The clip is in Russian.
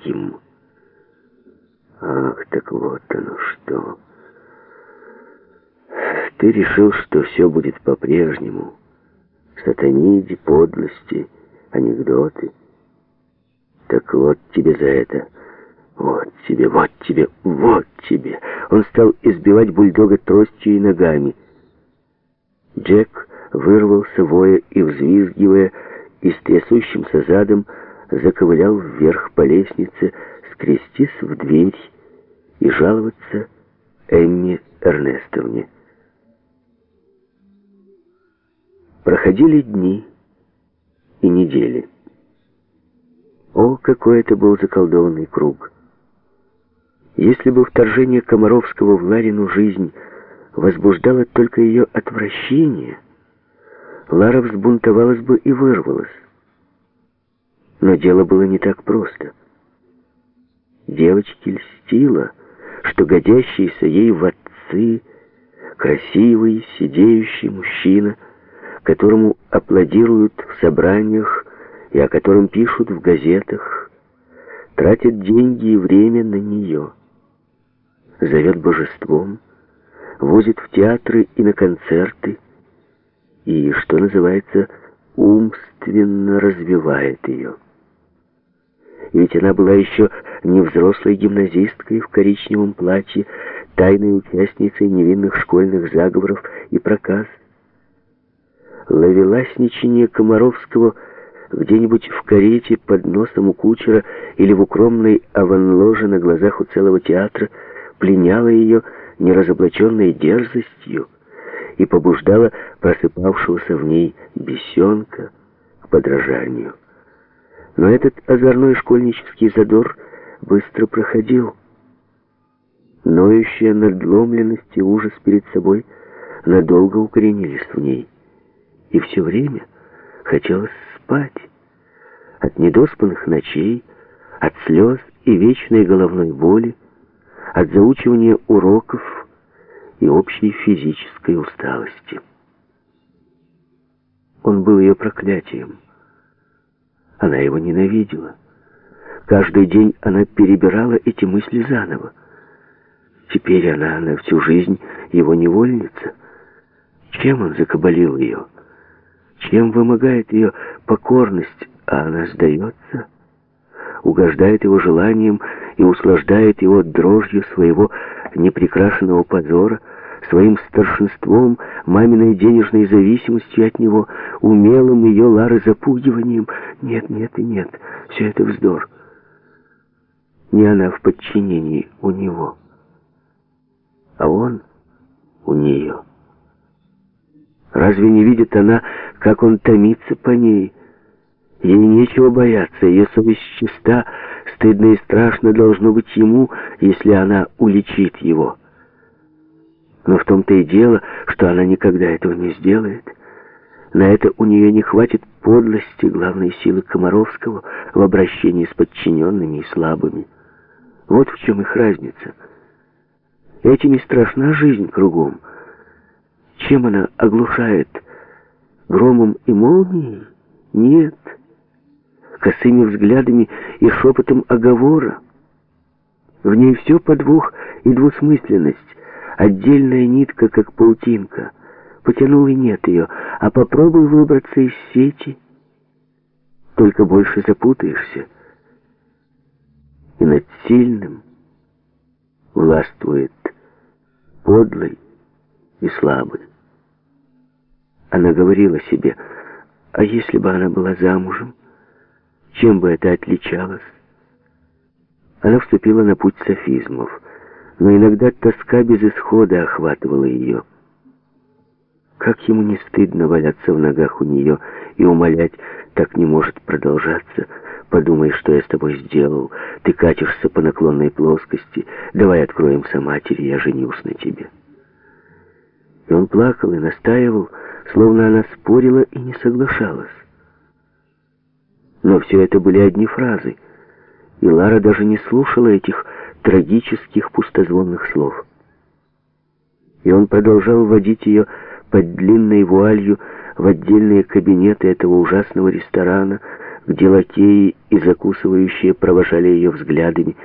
близким. Ах, так вот оно что. Ты решил, что все будет по-прежнему. Сатаниди, подлости, анекдоты. Так вот тебе за это. Вот тебе, вот тебе, вот тебе. Он стал избивать бульдога тростью и ногами. Джек вырвался, воя и взвизгивая, и с трясущимся задом заковылял вверх по лестнице, скрестись в дверь и жаловаться Эмме Эрнестовне. Проходили дни и недели. О, какой это был заколдованный круг! Если бы вторжение Комаровского в Ларину жизнь возбуждало только ее отвращение, Лара взбунтовалась бы и вырвалась. Но дело было не так просто. Девочке льстило, что годящийся ей в отцы красивый, сидеющий мужчина, которому аплодируют в собраниях и о котором пишут в газетах, тратит деньги и время на нее, зовет божеством, возит в театры и на концерты, и, что называется, умственно развивает ее. Ведь она была еще не взрослой гимназисткой в коричневом платье, тайной участницей невинных школьных заговоров и проказ. Ловеласничание Комаровского где-нибудь в карете под носом у кучера или в укромной аванложе на глазах у целого театра пленяло ее неразоблаченной дерзостью и побуждало просыпавшегося в ней бесенка к подражанию. Но этот озорной школьнический задор быстро проходил. Ноющая надломленность и ужас перед собой надолго укоренились в ней. И все время хотелось спать. От недоспанных ночей, от слез и вечной головной боли, от заучивания уроков и общей физической усталости. Он был ее проклятием. Она его ненавидела. Каждый день она перебирала эти мысли заново. Теперь она на всю жизнь его невольница. Чем он закабалил ее? Чем вымогает ее покорность, а она сдается? Угождает его желаниям и услаждает его дрожью своего непрекрашенного позора, своим старшинством, маминой денежной зависимостью от него, умелым ее Лары запугиванием. Нет, нет и нет, все это вздор. Не она в подчинении у него, а он у нее. Разве не видит она, как он томится по ней? Ей нечего бояться, ее совесть чиста, стыдно и страшно должно быть ему, если она уличит его. Но в том-то и дело, что она никогда этого не сделает. На это у нее не хватит подлости главной силы Комаровского в обращении с подчиненными и слабыми. Вот в чем их разница. Этим и страшна жизнь кругом. Чем она оглушает? Громом и молнией? Нет. Косыми взглядами и шепотом оговора. В ней все подвох и двусмысленность. Отдельная нитка, как паутинка. Потянул и нет ее, а попробуй выбраться из сети. Только больше запутаешься. И над сильным властвует подлый и слабый. Она говорила себе, а если бы она была замужем, чем бы это отличалось? Она вступила на путь софизмов, но иногда тоска без исхода охватывала ее. Как ему не стыдно валяться в ногах у нее и умолять, так не может продолжаться. Подумай, что я с тобой сделал. Ты катишься по наклонной плоскости. Давай откроемся матери, я женюсь на тебе. И он плакал и настаивал, словно она спорила и не соглашалась. Но все это были одни фразы, и Лара даже не слушала этих трагических пустозвонных слов. И он продолжал водить ее под длинной вуалью в отдельные кабинеты этого ужасного ресторана, где лакеи и закусывающие провожали ее взглядами,